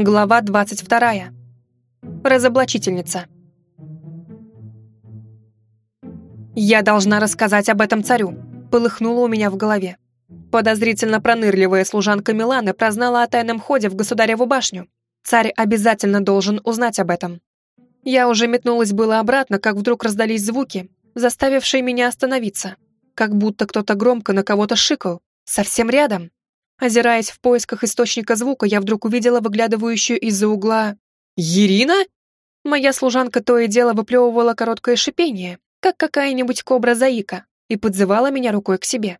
Глава 22. Разоблачительница. «Я должна рассказать об этом царю», — полыхнуло у меня в голове. Подозрительно пронырливая служанка Миланы прознала о тайном ходе в государеву башню. Царь обязательно должен узнать об этом. Я уже метнулась было обратно, как вдруг раздались звуки, заставившие меня остановиться. Как будто кто-то громко на кого-то шикал. Совсем рядом. Озираясь в поисках источника звука, я вдруг увидела выглядывающую из-за угла... «Ирина?» Моя служанка то и дело выплевывала короткое шипение, как какая-нибудь кобра-заика, и подзывала меня рукой к себе.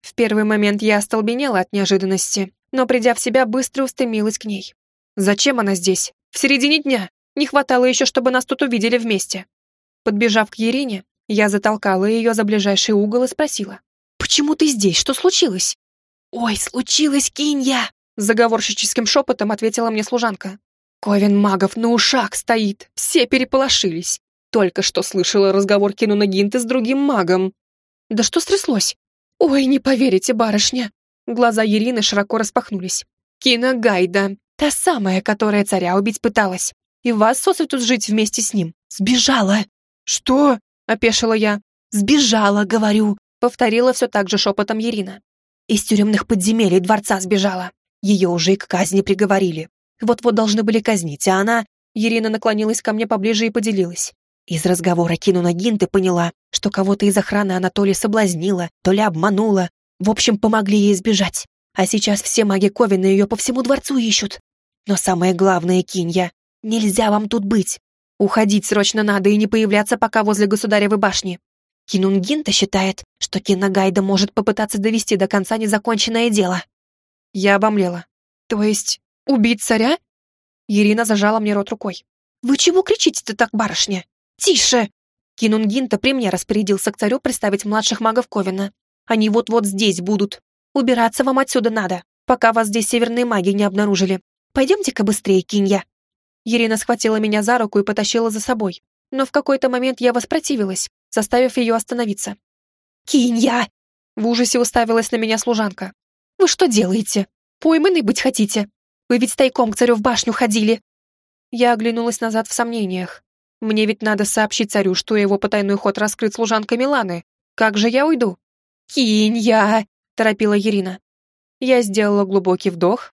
В первый момент я остолбенела от неожиданности, но, придя в себя, быстро устремилась к ней. Зачем она здесь? В середине дня? Не хватало еще, чтобы нас тут увидели вместе. Подбежав к Ерине, я затолкала ее за ближайший угол и спросила. «Почему ты здесь? Что случилось?» «Ой, случилось, Кинья!» Заговорщическим шепотом ответила мне служанка. Ковен магов на ушах стоит, все переполошились. Только что слышала разговор Кинуна Гинты с другим магом. Да что стряслось? Ой, не поверите, барышня. Глаза Ирины широко распахнулись. Кина Гайда, та самая, которая царя убить пыталась. И вас сосветут жить вместе с ним. Сбежала. Что? Опешила я. Сбежала, говорю. Повторила все так же шепотом Ирина. Из тюремных подземелий дворца сбежала. Ее уже и к казни приговорили. Вот-вот должны были казнить, а она... Ирина наклонилась ко мне поближе и поделилась. Из разговора Кинуна Гинты поняла, что кого-то из охраны она то ли соблазнила, то ли обманула. В общем, помогли ей сбежать. А сейчас все маги Ковина ее по всему дворцу ищут. Но самое главное, Кинья, нельзя вам тут быть. Уходить срочно надо и не появляться пока возле государевой башни. Кинунгинта считает, что Кинагайда может попытаться довести до конца незаконченное дело. Я обомлела. То есть убить царя? Ирина зажала мне рот рукой. Вы чего кричите-то так, барышня? «Тише!» Кинунгинта при мне распорядился к царю представить младших магов Ковина. «Они вот-вот здесь будут. Убираться вам отсюда надо, пока вас здесь северные маги не обнаружили. Пойдемте-ка быстрее, Кинья». Ирина схватила меня за руку и потащила за собой. Но в какой-то момент я воспротивилась, заставив ее остановиться. «Кинья!» В ужасе уставилась на меня служанка. «Вы что делаете? Пойманы быть хотите? Вы ведь тайком к царю в башню ходили!» Я оглянулась назад в сомнениях. Мне ведь надо сообщить царю, что его потайной ход раскрыт служанкой Миланы. Как же я уйду? «Кинь я!» — торопила Ирина. Я сделала глубокий вдох.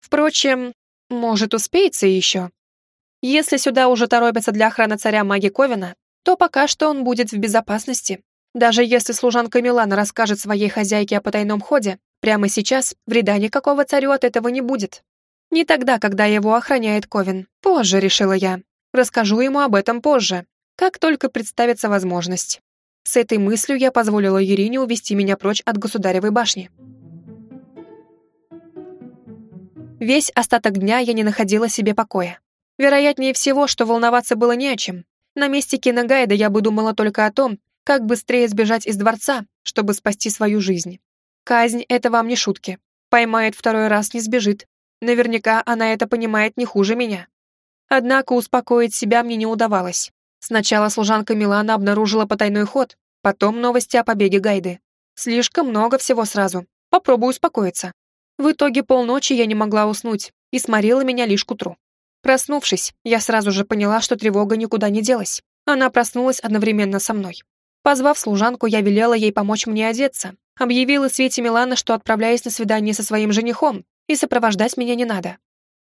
Впрочем, может, успеется еще. Если сюда уже торопятся для охраны царя маги Ковина, то пока что он будет в безопасности. Даже если служанка Милана расскажет своей хозяйке о потайном ходе, прямо сейчас вреда никакого царю от этого не будет. Не тогда, когда его охраняет Ковин. Позже, решила я. Расскажу ему об этом позже, как только представится возможность. С этой мыслью я позволила Ирине увести меня прочь от государевой башни. Весь остаток дня я не находила себе покоя. Вероятнее всего, что волноваться было не о чем. На месте киногайда я бы думала только о том, как быстрее сбежать из дворца, чтобы спасти свою жизнь. Казнь — это вам не шутки. Поймает второй раз, не сбежит. Наверняка она это понимает не хуже меня. Однако успокоить себя мне не удавалось. Сначала служанка Милана обнаружила потайной ход, потом новости о побеге Гайды. Слишком много всего сразу. Попробую успокоиться. В итоге полночи я не могла уснуть, и сморила меня лишь к утру. Проснувшись, я сразу же поняла, что тревога никуда не делась. Она проснулась одновременно со мной. Позвав служанку, я велела ей помочь мне одеться, объявила Свете Милана, что отправляюсь на свидание со своим женихом, и сопровождать меня не надо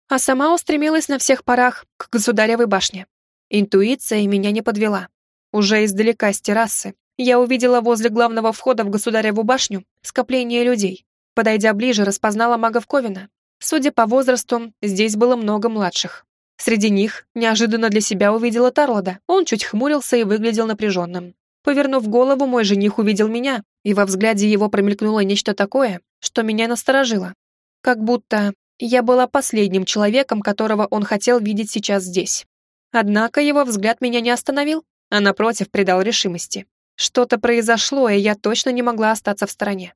а сама устремилась на всех парах к государевой башне. Интуиция меня не подвела. Уже издалека с террасы я увидела возле главного входа в государеву башню скопление людей. Подойдя ближе, распознала магов Ковина. Судя по возрасту, здесь было много младших. Среди них неожиданно для себя увидела Тарлода. Он чуть хмурился и выглядел напряженным. Повернув голову, мой жених увидел меня, и во взгляде его промелькнуло нечто такое, что меня насторожило. Как будто я была последним человеком, которого он хотел видеть сейчас здесь. Однако его взгляд меня не остановил, а напротив придал решимости. Что-то произошло, и я точно не могла остаться в стороне.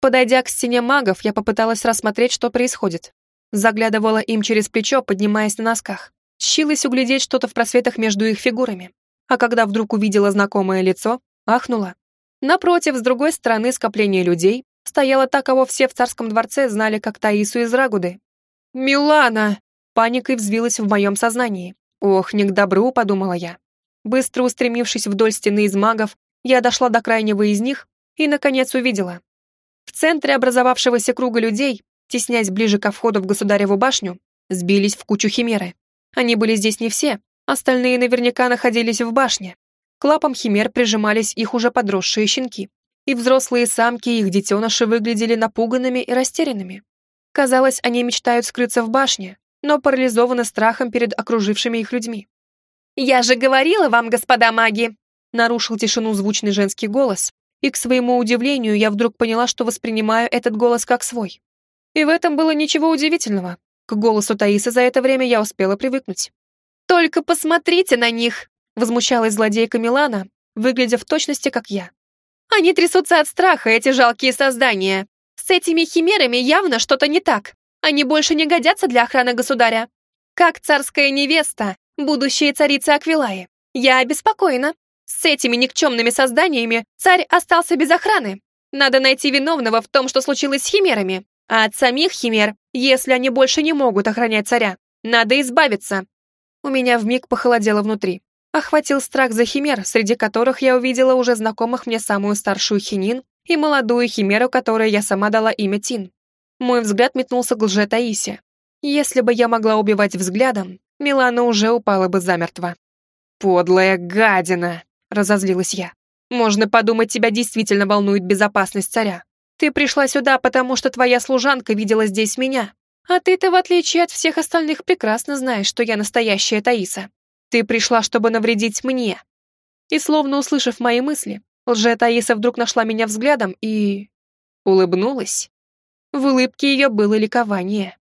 Подойдя к стене магов, я попыталась рассмотреть, что происходит. Заглядывала им через плечо, поднимаясь на носках. Тщилась углядеть что-то в просветах между их фигурами. А когда вдруг увидела знакомое лицо, ахнула. Напротив, с другой стороны скопления людей, стояла та, кого все в царском дворце знали как Таису из Рагуды. «Милана!» паникой взвилась в моем сознании. Ох, не к добру, подумала я. Быстро устремившись вдоль стены из магов, я дошла до крайнего из них и, наконец, увидела. В центре образовавшегося круга людей, теснясь ближе ко входу в государеву башню, сбились в кучу химеры. Они были здесь не все, остальные наверняка находились в башне. К лапам химер прижимались их уже подросшие щенки, и взрослые самки и их детеныши выглядели напуганными и растерянными. Казалось, они мечтают скрыться в башне, но парализованы страхом перед окружившими их людьми. «Я же говорила вам, господа маги!» нарушил тишину звучный женский голос, и, к своему удивлению, я вдруг поняла, что воспринимаю этот голос как свой. И в этом было ничего удивительного. К голосу Таисы за это время я успела привыкнуть. «Только посмотрите на них!» возмущалась злодейка Милана, выглядя в точности, как я. «Они трясутся от страха, эти жалкие создания. С этими химерами явно что-то не так. Они больше не годятся для охраны государя. Как царская невеста, будущая царица Аквилаи. Я обеспокоена. С этими никчемными созданиями царь остался без охраны. Надо найти виновного в том, что случилось с химерами. А от самих химер, если они больше не могут охранять царя, надо избавиться. У меня вмиг похолодело внутри. Охватил страх за химер, среди которых я увидела уже знакомых мне самую старшую хинин и молодую химеру, которой я сама дала имя Тин. Мой взгляд метнулся к лже Таисе. Если бы я могла убивать взглядом, Милана уже упала бы замертво. «Подлая гадина!» — разозлилась я. «Можно подумать, тебя действительно волнует безопасность царя. Ты пришла сюда, потому что твоя служанка видела здесь меня. А ты-то, в отличие от всех остальных, прекрасно знаешь, что я настоящая Таиса. Ты пришла, чтобы навредить мне». И словно услышав мои мысли, лже-Таиса вдруг нашла меня взглядом и... улыбнулась. В улыбке ее было ликование.